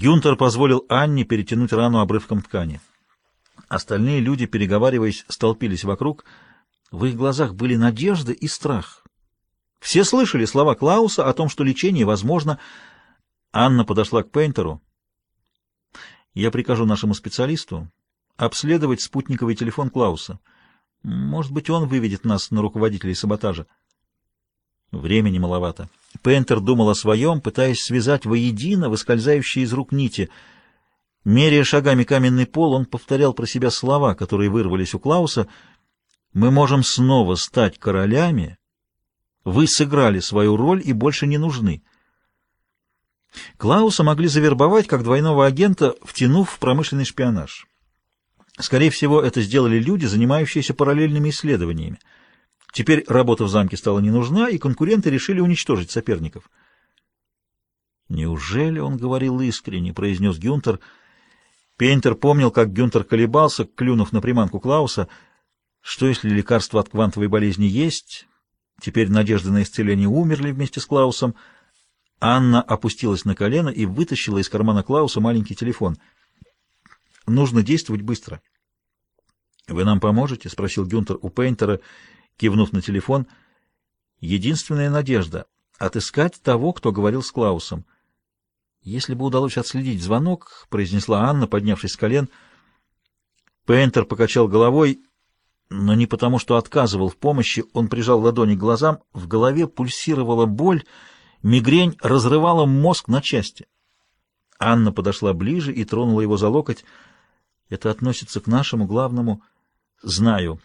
Гюнтер позволил Анне перетянуть рану обрывком ткани. Остальные люди, переговариваясь, столпились вокруг. В их глазах были надежда и страх. Все слышали слова Клауса о том, что лечение возможно. Анна подошла к Пейнтеру. «Я прикажу нашему специалисту обследовать спутниковый телефон Клауса. Может быть, он выведет нас на руководителей саботажа». Времени маловато. Пейнтер думал о своем, пытаясь связать воедино выскользающие из рук нити. Меряя шагами каменный пол, он повторял про себя слова, которые вырвались у Клауса. «Мы можем снова стать королями. Вы сыграли свою роль и больше не нужны». Клауса могли завербовать как двойного агента, втянув в промышленный шпионаж. Скорее всего, это сделали люди, занимающиеся параллельными исследованиями. Теперь работа в замке стала не нужна, и конкуренты решили уничтожить соперников. «Неужели он говорил искренне?» — произнес Гюнтер. Пейнтер помнил, как Гюнтер колебался, клюнув на приманку Клауса. Что, если лекарство от квантовой болезни есть? Теперь надежды на исцеление умерли вместе с Клаусом. Анна опустилась на колено и вытащила из кармана Клауса маленький телефон. «Нужно действовать быстро». «Вы нам поможете?» — спросил Гюнтер у Пейнтера — кивнув на телефон. Единственная надежда — отыскать того, кто говорил с Клаусом. «Если бы удалось отследить звонок», — произнесла Анна, поднявшись с колен. Пейнтер покачал головой, но не потому, что отказывал в помощи, он прижал ладони к глазам, в голове пульсировала боль, мигрень разрывала мозг на части. Анна подошла ближе и тронула его за локоть. «Это относится к нашему главному...» «Знаю»,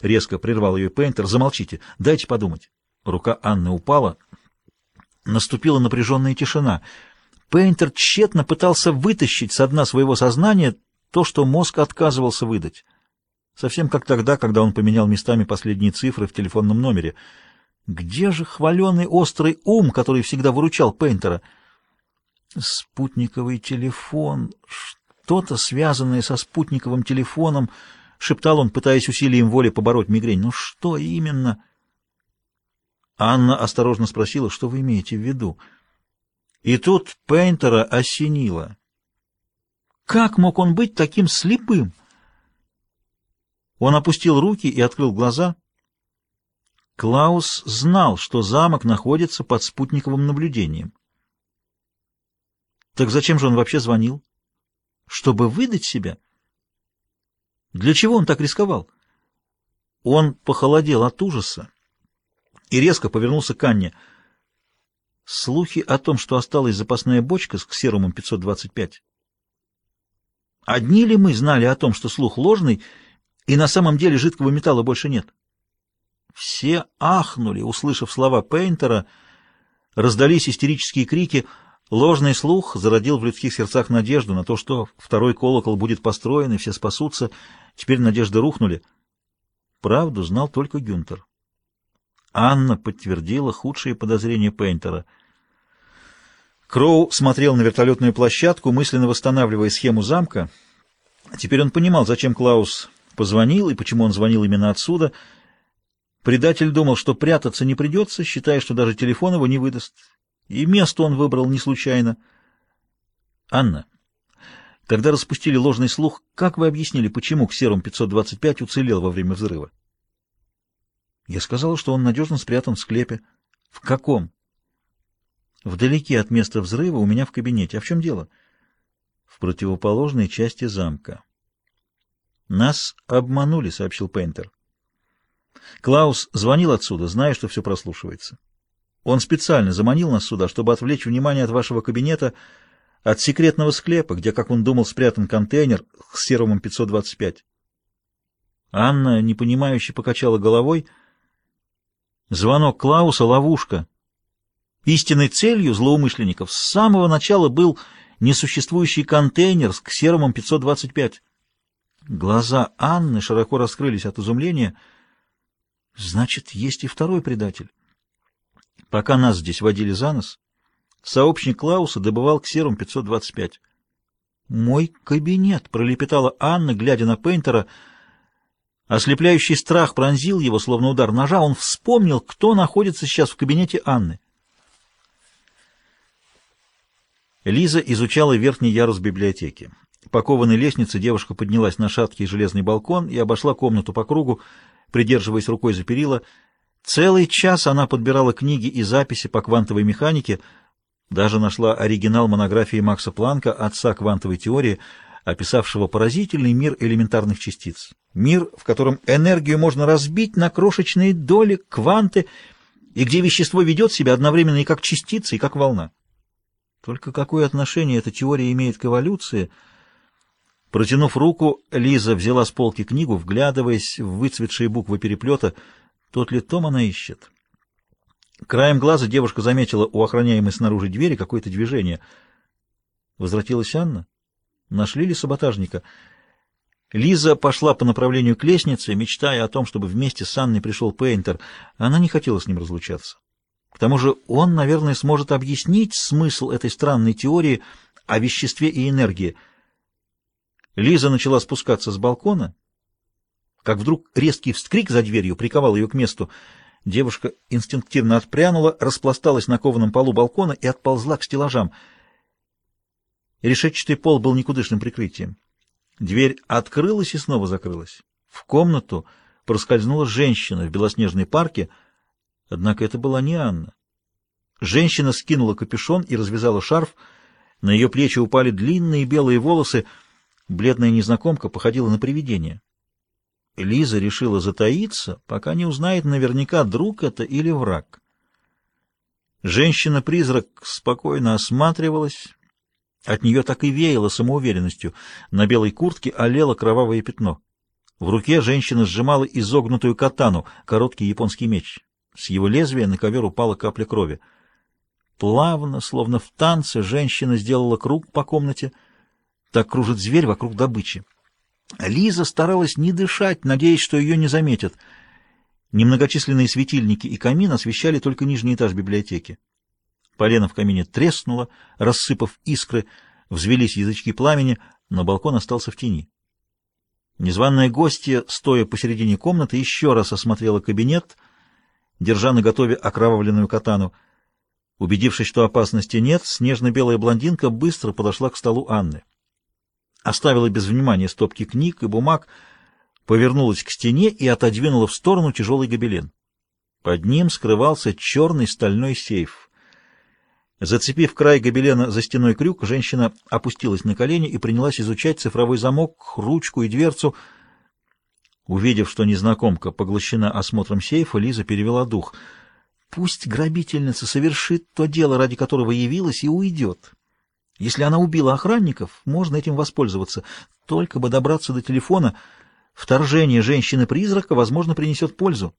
Резко прервал ее Пейнтер. «Замолчите, дайте подумать». Рука Анны упала. Наступила напряженная тишина. Пейнтер тщетно пытался вытащить со дна своего сознания то, что мозг отказывался выдать. Совсем как тогда, когда он поменял местами последние цифры в телефонном номере. Где же хваленый острый ум, который всегда выручал Пейнтера? Спутниковый телефон, что-то связанное со спутниковым телефоном —— шептал он, пытаясь усилием воли побороть мигрень. «Ну что именно?» Анна осторожно спросила, что вы имеете в виду. И тут Пейнтера осенило. Как мог он быть таким слепым? Он опустил руки и открыл глаза. Клаус знал, что замок находится под спутниковым наблюдением. Так зачем же он вообще звонил? Чтобы выдать себя? Для чего он так рисковал? Он похолодел от ужаса и резко повернулся к Анне. Слухи о том, что осталась запасная бочка с серумом 525. Одни ли мы знали о том, что слух ложный, и на самом деле жидкого металла больше нет? Все ахнули, услышав слова Пейнтера, раздались истерические крики — Ложный слух зародил в людских сердцах надежду на то, что второй колокол будет построен, и все спасутся. Теперь надежды рухнули. Правду знал только Гюнтер. Анна подтвердила худшие подозрения Пейнтера. Кроу смотрел на вертолетную площадку, мысленно восстанавливая схему замка. Теперь он понимал, зачем Клаус позвонил и почему он звонил именно отсюда. Предатель думал, что прятаться не придется, считая, что даже телефон его не выдаст. И место он выбрал не случайно. Анна, когда распустили ложный слух, как вы объяснили, почему ксерум 525 уцелел во время взрыва? Я сказала, что он надежно спрятан в склепе. В каком? Вдалеке от места взрыва у меня в кабинете. А в чем дело? В противоположной части замка. Нас обманули, сообщил Пейнтер. Клаус звонил отсюда, зная, что все прослушивается. Он специально заманил нас сюда, чтобы отвлечь внимание от вашего кабинета, от секретного склепа, где, как он думал, спрятан контейнер с серумом 525. Анна, непонимающе, покачала головой. Звонок Клауса — ловушка. Истинной целью злоумышленников с самого начала был несуществующий контейнер с серумом 525. Глаза Анны широко раскрылись от изумления. Значит, есть и второй предатель. Пока нас здесь водили за нос, сообщник Клауса добывал ксерум 525. «Мой кабинет!» — пролепетала Анна, глядя на Пейнтера. Ослепляющий страх пронзил его, словно удар ножа. Он вспомнил, кто находится сейчас в кабинете Анны. Лиза изучала верхний ярус библиотеки. По кованой лестнице девушка поднялась на шаткий железный балкон и обошла комнату по кругу, придерживаясь рукой за перила. Целый час она подбирала книги и записи по квантовой механике, даже нашла оригинал монографии Макса Планка, отца квантовой теории, описавшего поразительный мир элементарных частиц. Мир, в котором энергию можно разбить на крошечные доли, кванты, и где вещество ведет себя одновременно и как частица, и как волна. Только какое отношение эта теория имеет к эволюции? Протянув руку, Лиза взяла с полки книгу, вглядываясь в выцветшие буквы переплета. Тот ли том она ищет? Краем глаза девушка заметила у охраняемой снаружи двери какое-то движение. Возвратилась Анна? Нашли ли саботажника? Лиза пошла по направлению к лестнице, мечтая о том, чтобы вместе с Анной пришел Пейнтер. Она не хотела с ним разлучаться. К тому же он, наверное, сможет объяснить смысл этой странной теории о веществе и энергии. Лиза начала спускаться с балкона, как вдруг резкий вскрик за дверью приковал ее к месту. Девушка инстинктивно отпрянула, распласталась на кованом полу балкона и отползла к стеллажам. Решетчатый пол был никудышным прикрытием. Дверь открылась и снова закрылась. В комнату проскользнула женщина в белоснежной парке — Однако это была не Анна. Женщина скинула капюшон и развязала шарф. На ее плечи упали длинные белые волосы. Бледная незнакомка походила на привидение. Лиза решила затаиться, пока не узнает наверняка, друг это или враг. Женщина-призрак спокойно осматривалась. От нее так и веяло самоуверенностью. На белой куртке олело кровавое пятно. В руке женщина сжимала изогнутую катану, короткий японский меч. С его лезвия на ковер упала капля крови. Плавно, словно в танце, женщина сделала круг по комнате. Так кружит зверь вокруг добычи. Лиза старалась не дышать, надеясь, что ее не заметят. Немногочисленные светильники и камин освещали только нижний этаж библиотеки. Полено в камине треснуло, рассыпав искры, взвелись язычки пламени, но балкон остался в тени. Незваная гостья, стоя посередине комнаты, еще раз осмотрела кабинет — держа на готове окровавленную катану. Убедившись, что опасности нет, снежно-белая блондинка быстро подошла к столу Анны. Оставила без внимания стопки книг и бумаг, повернулась к стене и отодвинула в сторону тяжелый гобелен. Под ним скрывался черный стальной сейф. Зацепив край гобелена за стеной крюк, женщина опустилась на колени и принялась изучать цифровой замок, ручку и дверцу — Увидев, что незнакомка поглощена осмотром сейфа, Лиза перевела дух. Пусть грабительница совершит то дело, ради которого явилась, и уйдет. Если она убила охранников, можно этим воспользоваться. Только бы добраться до телефона, вторжение женщины-призрака, возможно, принесет пользу.